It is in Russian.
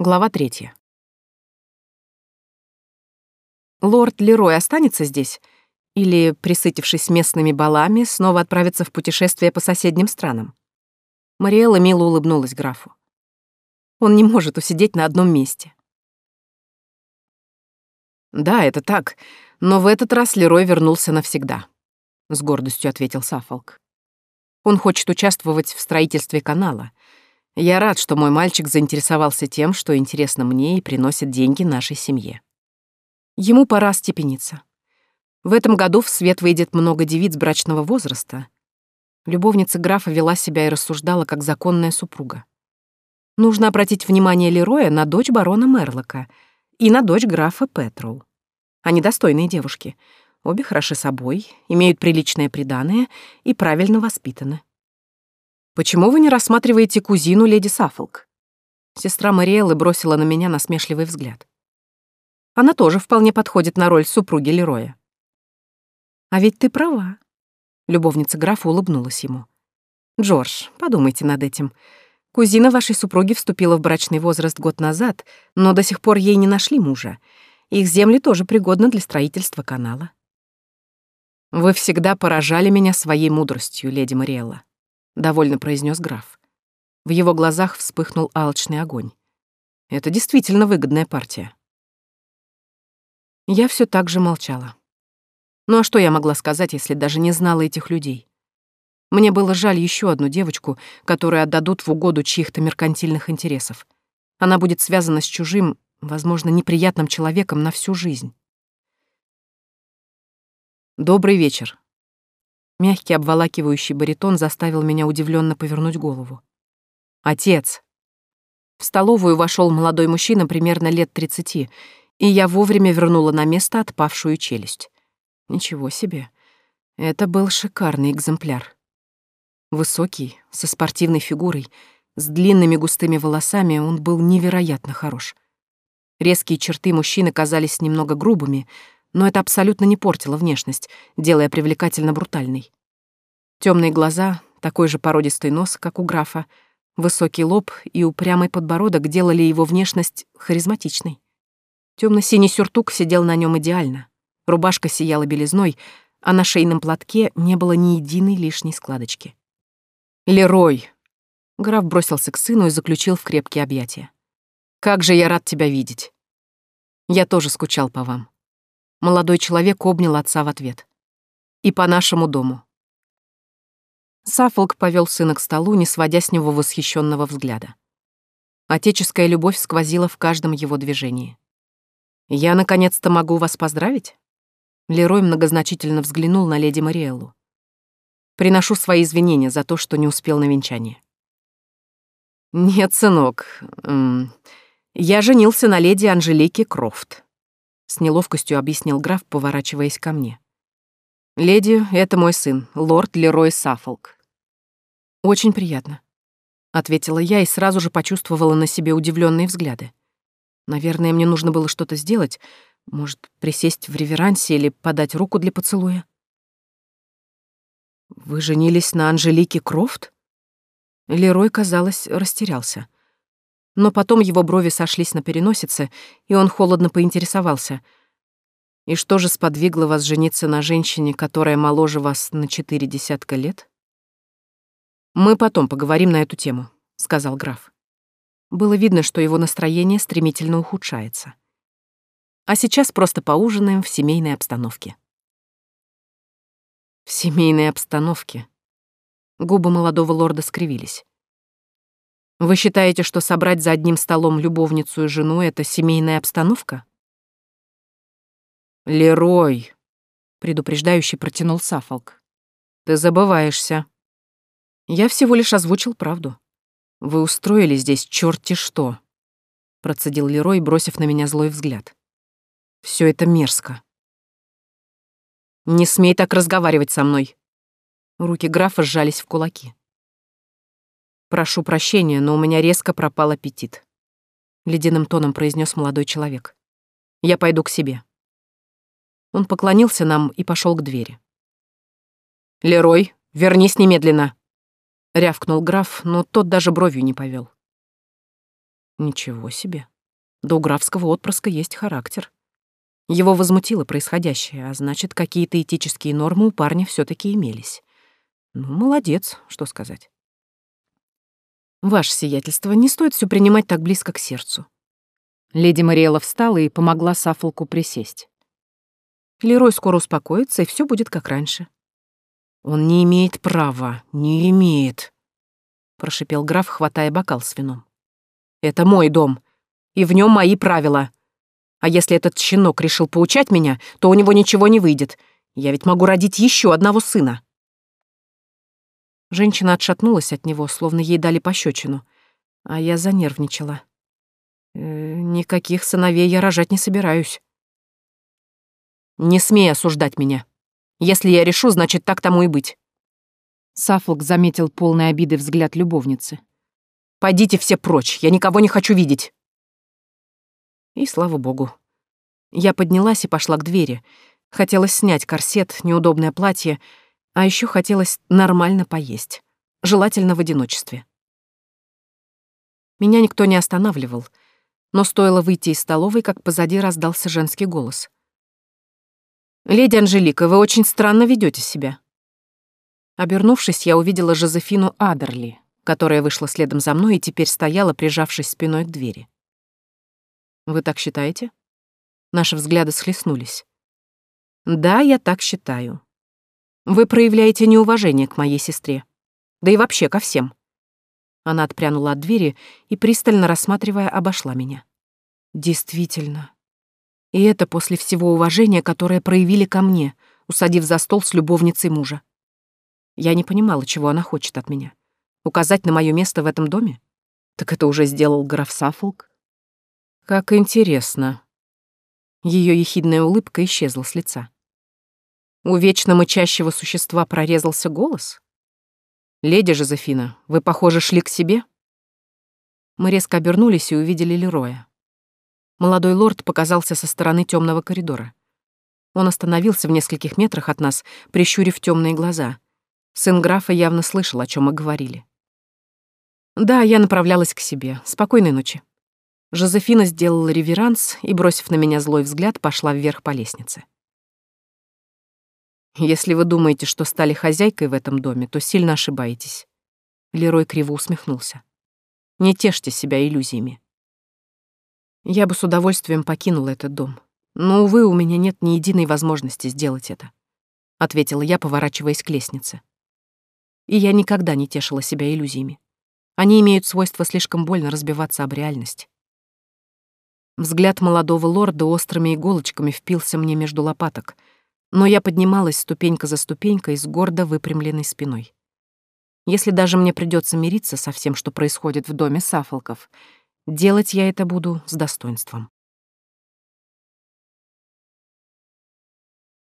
Глава третья. Лорд Лерой останется здесь? Или, присытившись местными балами, снова отправится в путешествие по соседним странам? Мариэлла мило улыбнулась графу. Он не может усидеть на одном месте. «Да, это так, но в этот раз Лерой вернулся навсегда», — с гордостью ответил Сафолк. «Он хочет участвовать в строительстве канала — я рад, что мой мальчик заинтересовался тем, что интересно мне и приносит деньги нашей семье. Ему пора степениться. В этом году в свет выйдет много девиц брачного возраста. Любовница графа вела себя и рассуждала как законная супруга. Нужно обратить внимание Лероя на дочь барона Мерлока и на дочь графа Петроу. Они достойные девушки. Обе хороши собой, имеют приличное приданое и правильно воспитаны. Почему вы не рассматриваете кузину леди Саффолк? Сестра Мариэллы бросила на меня насмешливый взгляд. Она тоже вполне подходит на роль супруги Лероя. А ведь ты права. Любовница графа улыбнулась ему. Джордж, подумайте над этим. Кузина вашей супруги вступила в брачный возраст год назад, но до сих пор ей не нашли мужа. Их земли тоже пригодны для строительства канала. Вы всегда поражали меня своей мудростью, леди Мариэлла. — довольно произнес граф. В его глазах вспыхнул алчный огонь. Это действительно выгодная партия. Я все так же молчала. Ну а что я могла сказать, если даже не знала этих людей? Мне было жаль еще одну девочку, которую отдадут в угоду чьих-то меркантильных интересов. Она будет связана с чужим, возможно, неприятным человеком на всю жизнь. «Добрый вечер», Мягкий обволакивающий баритон заставил меня удивленно повернуть голову. «Отец!» В столовую вошел молодой мужчина примерно лет тридцати, и я вовремя вернула на место отпавшую челюсть. Ничего себе. Это был шикарный экземпляр. Высокий, со спортивной фигурой, с длинными густыми волосами он был невероятно хорош. Резкие черты мужчины казались немного грубыми, но это абсолютно не портило внешность, делая привлекательно брутальной. Темные глаза, такой же породистый нос, как у графа, высокий лоб и упрямый подбородок делали его внешность харизматичной. Темно-синий сюртук сидел на нем идеально. Рубашка сияла белизной, а на шейном платке не было ни единой лишней складочки. «Лерой!» Граф бросился к сыну и заключил в крепкие объятия. «Как же я рад тебя видеть!» «Я тоже скучал по вам. Молодой человек обнял отца в ответ. «И по нашему дому». Саффолк повел сына к столу, не сводя с него восхищенного взгляда. Отеческая любовь сквозила в каждом его движении. «Я наконец-то могу вас поздравить?» Лерой многозначительно взглянул на леди Мариэллу. «Приношу свои извинения за то, что не успел на венчание». «Нет, сынок, я женился на леди Анжелике Крофт», с неловкостью объяснил граф, поворачиваясь ко мне. «Леди, это мой сын, лорд Лерой Саффолк». «Очень приятно», — ответила я и сразу же почувствовала на себе удивленные взгляды. Наверное, мне нужно было что-то сделать, может, присесть в реверансе или подать руку для поцелуя. «Вы женились на Анжелике Крофт?» Лерой, казалось, растерялся. Но потом его брови сошлись на переносице, и он холодно поинтересовался. «И что же сподвигло вас жениться на женщине, которая моложе вас на четыре десятка лет?» «Мы потом поговорим на эту тему», — сказал граф. Было видно, что его настроение стремительно ухудшается. А сейчас просто поужинаем в семейной обстановке. В семейной обстановке. Губы молодого лорда скривились. Вы считаете, что собрать за одним столом любовницу и жену — это семейная обстановка? «Лерой», — предупреждающий протянул Сафолк, — «ты забываешься». Я всего лишь озвучил правду. Вы устроили здесь черти что, — процедил Лерой, бросив на меня злой взгляд. Все это мерзко. «Не смей так разговаривать со мной!» Руки графа сжались в кулаки. «Прошу прощения, но у меня резко пропал аппетит», — ледяным тоном произнес молодой человек. «Я пойду к себе». Он поклонился нам и пошел к двери. «Лерой, вернись немедленно!» — рявкнул граф, но тот даже бровью не повел. Ничего себе. Да у графского отпрыска есть характер. Его возмутило происходящее, а значит, какие-то этические нормы у парня все таки имелись. Ну, молодец, что сказать. Ваше сиятельство, не стоит все принимать так близко к сердцу. Леди Мариэла встала и помогла Сафолку присесть. Лерой скоро успокоится, и все будет как раньше. Он не имеет права, не имеет, прошипел граф, хватая бокал с вином. Это мой дом, и в нем мои правила. А если этот щенок решил поучать меня, то у него ничего не выйдет. Я ведь могу родить еще одного сына. Женщина отшатнулась от него, словно ей дали пощечину, а я занервничала. Э, никаких сыновей я рожать не собираюсь. Не смей осуждать меня. Если я решу, значит, так тому и быть. Сафолк заметил полный обиды взгляд любовницы. «Пойдите все прочь, я никого не хочу видеть!» И слава богу. Я поднялась и пошла к двери. Хотелось снять корсет, неудобное платье, а еще хотелось нормально поесть, желательно в одиночестве. Меня никто не останавливал, но стоило выйти из столовой, как позади раздался женский голос. «Леди Анжелика, вы очень странно ведете себя». Обернувшись, я увидела Жозефину Адерли, которая вышла следом за мной и теперь стояла, прижавшись спиной к двери. «Вы так считаете?» Наши взгляды схлестнулись. «Да, я так считаю. Вы проявляете неуважение к моей сестре. Да и вообще ко всем». Она отпрянула от двери и, пристально рассматривая, обошла меня. «Действительно. И это после всего уважения, которое проявили ко мне, усадив за стол с любовницей мужа. Я не понимала, чего она хочет от меня. Указать на мое место в этом доме? Так это уже сделал граф Саффолк. Как интересно. Ее ехидная улыбка исчезла с лица. У вечно мычащего существа прорезался голос? «Леди Жозефина, вы, похоже, шли к себе?» Мы резко обернулись и увидели Лероя. Молодой лорд показался со стороны темного коридора. Он остановился в нескольких метрах от нас, прищурив темные глаза. Сын графа явно слышал, о чем мы говорили. Да, я направлялась к себе. Спокойной ночи. Жозефина сделала реверанс и, бросив на меня злой взгляд, пошла вверх по лестнице. Если вы думаете, что стали хозяйкой в этом доме, то сильно ошибаетесь. Лерой криво усмехнулся. Не тешьте себя иллюзиями. Я бы с удовольствием покинула этот дом. Но, увы, у меня нет ни единой возможности сделать это, — ответила я, поворачиваясь к лестнице. И я никогда не тешила себя иллюзиями. Они имеют свойство слишком больно разбиваться об реальность. Взгляд молодого лорда острыми иголочками впился мне между лопаток, но я поднималась ступенька за ступенькой с гордо выпрямленной спиной. Если даже мне придется мириться со всем, что происходит в доме Сафолков, делать я это буду с достоинством.